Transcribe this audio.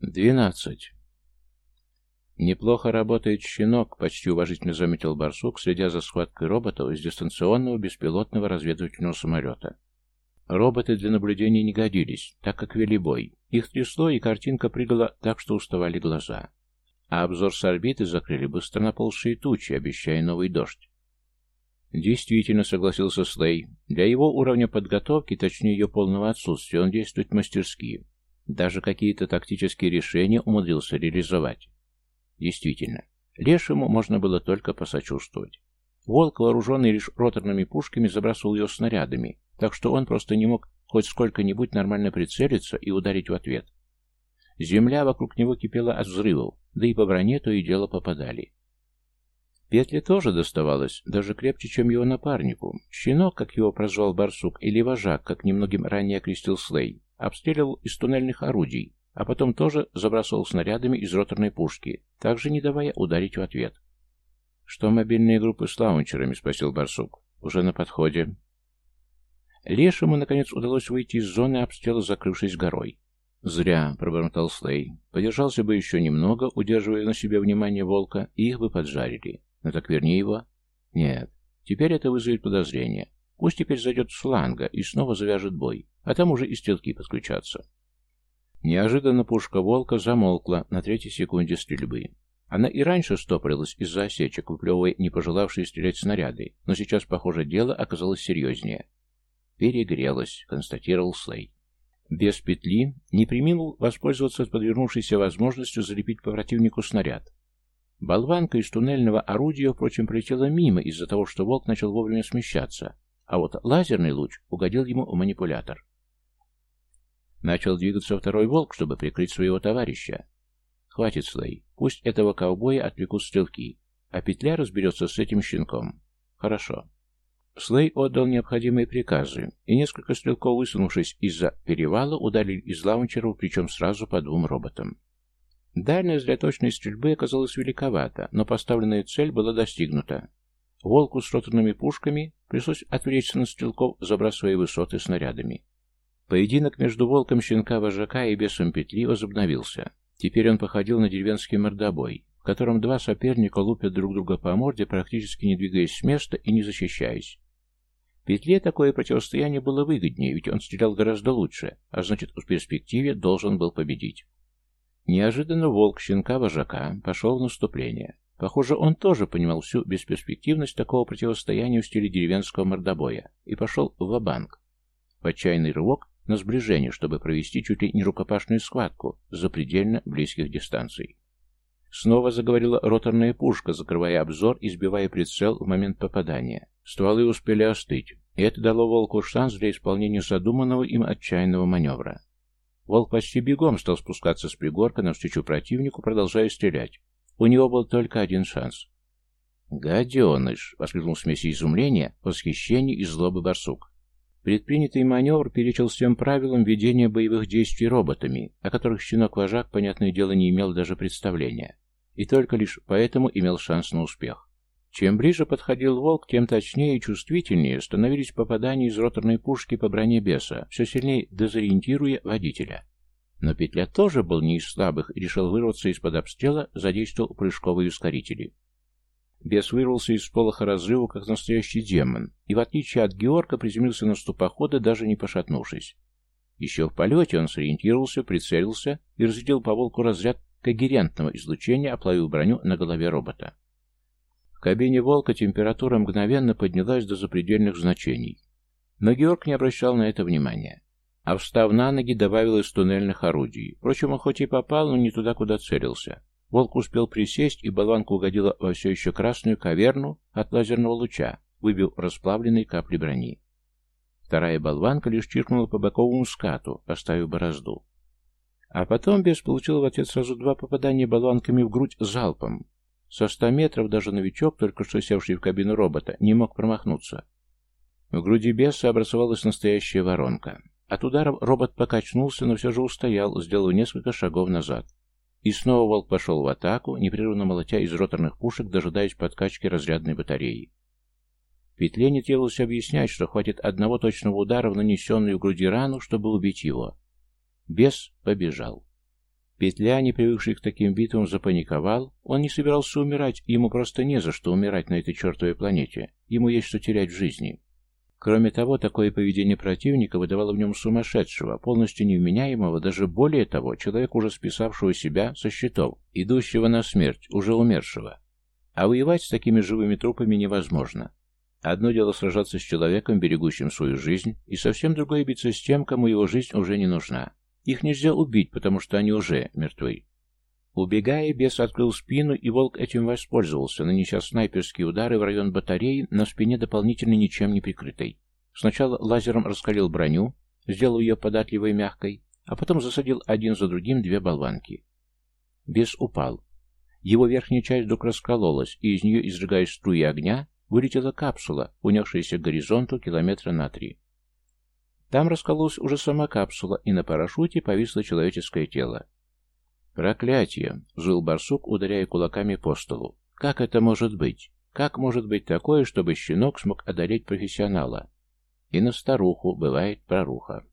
Двенадцать. «Неплохо работает щенок», — почти уважительно заметил барсук, следя за схваткой роботов из дистанционного беспилотного разведывательного самолета. Роботы для наблюдения не годились, так как вели бой. Их трясло, и картинка прыгала так, что уставали глаза. А обзор с орбиты закрыли быстро наползшие тучи, обещая новый дождь. Действительно, согласился Слей. Для его уровня подготовки, точнее ее полного отсутствия, он действует мастерски. Даже какие-то тактические решения умудрился реализовать. Действительно, лешему можно было только посочувствовать. Волк, вооруженный лишь роторными пушками, забрасывал ее снарядами, так что он просто не мог хоть сколько-нибудь нормально прицелиться и ударить в ответ. Земля вокруг него кипела от взрывов, да и по броне то и дело попадали. Петле тоже доставалось, даже крепче, чем его напарнику. Щенок, как его прозвал барсук, или вожак, как немногим ранее окрестил Слей, обстреливал из туннельных орудий, а потом тоже забрасывал снарядами из роторной пушки, также не давая ударить в ответ. «Что мобильные группы с лаунчерами?» — спросил барсук. «Уже на подходе». Лешему, наконец, удалось выйти из зоны обстрела, закрывшись горой. «Зря», — пробормотал Слей. «Подержался бы еще немного, удерживая на себе внимание волка, и их бы поджарили. Но так верни его». «Нет. Теперь это вызовет подозрение. Пусть теперь зайдет с фланга и снова завяжет бой, а там уже и стрелки подключатся». Неожиданно пушка волка замолкла на третьей секунде стрельбы. Она и раньше стопорилась из-за осечек, выплевывая не пожелавшие стрелять снаряды, но сейчас, похоже, дело оказалось серьезнее. «Перегрелась», — констатировал Слей. Без петли не приминул воспользоваться подвернувшейся возможностью залепить по противнику снаряд. Болванка из туннельного орудия, впрочем, прилетела мимо из-за того, что волк начал вовремя смещаться, а вот лазерный луч угодил ему в манипулятор. Начал двигаться второй волк, чтобы прикрыть своего товарища. Хватит, Слей. Пусть этого ковбоя отвлекут стрелки, а петля разберется с этим щенком. Хорошо. Слей отдал необходимые приказы, и несколько стрелков, высунувшись из-за перевала, ударили из лаунчеров, причем сразу по двум роботам. Дальность для точной стрельбы оказалась великовата, но поставленная цель была достигнута. Волку с роторными пушками пришлось отвлечься на стрелков, забрасывая высоты снарядами. Поединок между волком щенка-вожака и бесом петли возобновился. Теперь он походил на деревенский мордобой, в котором два соперника лупят друг друга по морде, практически не двигаясь с места и не защищаясь. Петле такое противостояние было выгоднее, ведь он стрелял гораздо лучше, а значит, в перспективе должен был победить. Неожиданно волк щенка-вожака пошел в наступление. Похоже, он тоже понимал всю бесперспективность такого противостояния в стиле деревенского мордобоя и пошел в банк В отчаянный рывок на сближение, чтобы провести чуть ли не рукопашную схватку за предельно близких дистанций. Снова заговорила роторная пушка, закрывая обзор и сбивая прицел в момент попадания. Стволы успели остыть, и это дало Волку шанс для исполнения задуманного им отчаянного маневра. Волк почти бегом стал спускаться с пригорка навстречу противнику, продолжая стрелять. У него был только один шанс. «Гаденыш!» — воскликнул в смеси изумления, восхищения и злобы барсук. Предпринятый маневр перечил всем правилам ведения боевых действий роботами, о которых щенок-вожак, понятное дело, не имел даже представления, и только лишь поэтому имел шанс на успех. Чем ближе подходил волк, тем точнее и чувствительнее становились попадания из роторной пушки по броне беса, все сильнее дезориентируя водителя. Но петля тоже был не из слабых и решил вырваться из-под обстрела, задействовал прыжковые ускорители. Бес вырвался из полоха разрыва, как настоящий демон, и, в отличие от Георга, приземлился на ступохода, даже не пошатнувшись. Еще в полете он сориентировался, прицелился и разделил по волку разряд когерентного излучения, оплавив броню на голове робота. В кабине волка температура мгновенно поднялась до запредельных значений. Но Георг не обращал на это внимания. А встав на ноги, добавил из туннельных орудий. Впрочем, он хоть и попал, но не туда, куда целился. Волк успел присесть, и болванка угодила во все еще красную каверну от лазерного луча, выбив расплавленные капли брони. Вторая болванка лишь чиркнула по боковому скату, оставив борозду. А потом бес получил в ответ сразу два попадания болванками в грудь залпом. Со ста метров даже новичок, только что севший в кабину робота, не мог промахнуться. В груди беса образовалась настоящая воронка. От ударов робот покачнулся, но все же устоял, сделав несколько шагов назад. И снова волк пошел в атаку, непрерывно молотя из роторных пушек, дожидаясь подкачки разрядной батареи. Петле не требовалось объяснять, что хватит одного точного удара в нанесенную в груди рану, чтобы убить его. Бес побежал. Петля, не привыкший к таким битвам, запаниковал. Он не собирался умирать, ему просто не за что умирать на этой чертовой планете. Ему есть что терять в жизни. Кроме того, такое поведение противника выдавало в нем сумасшедшего, полностью невменяемого, даже более того, человека, уже списавшего себя со счетов, идущего на смерть, уже умершего. А воевать с такими живыми трупами невозможно. Одно дело сражаться с человеком, берегущим свою жизнь, и совсем другое биться с тем, кому его жизнь уже не нужна. Их нельзя убить, потому что они уже мертвы. Убегая, бес открыл спину, и волк этим воспользовался, нанеся снайперские удары в район батареи на спине дополнительно ничем не прикрытой. Сначала лазером раскалил броню, сделал ее податливой и мягкой, а потом засадил один за другим две болванки. Бес упал. Его верхняя часть вдруг раскололась, и из нее, изрыгая струи огня, вылетела капсула, унесшаяся к горизонту километра на три. Там раскололась уже сама капсула, и на парашюте повисло человеческое тело. «Проклятие!» — жил барсук, ударяя кулаками по столу. «Как это может быть? Как может быть такое, чтобы щенок смог одолеть профессионала?» И на старуху бывает проруха.